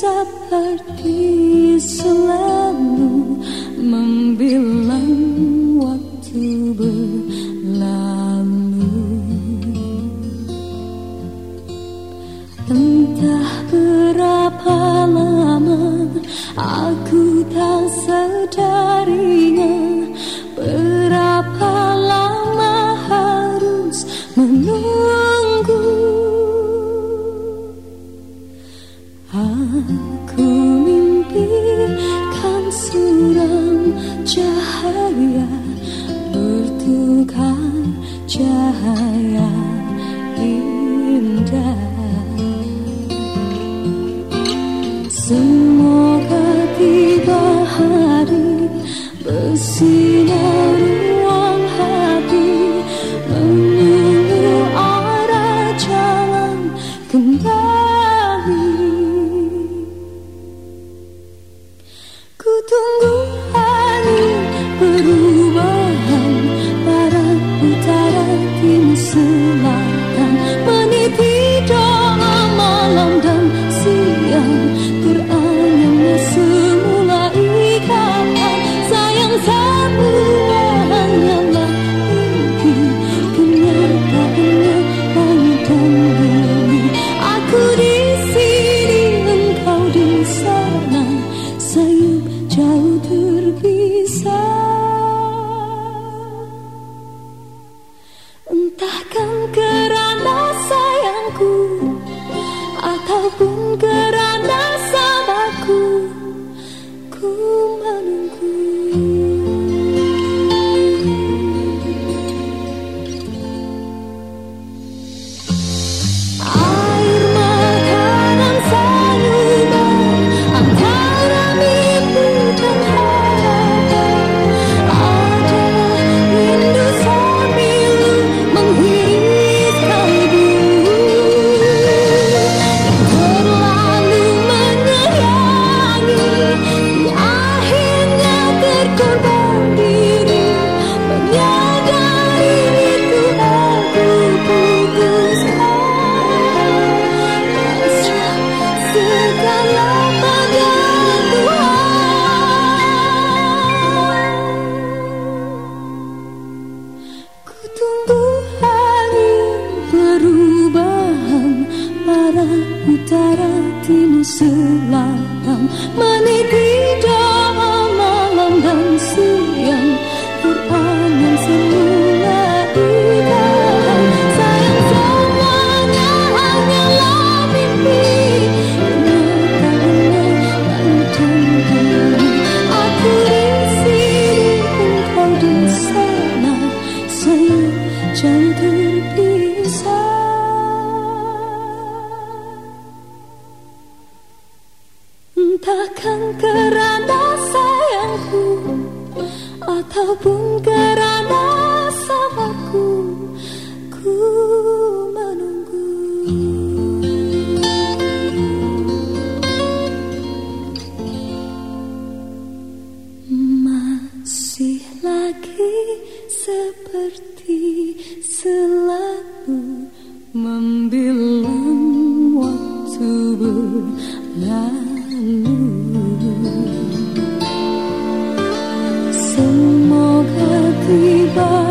seperti selalu membilang waktu berlalu Entah berapa lama aku tak sadarinya. Semoga tiba hari bersinar. Selatan meniti dalam malam dan siang. Entahkan kerana sayangku Ataupun kerana sahabatku Ku menunggu. Masih lagi seperti selalu 从某个地方。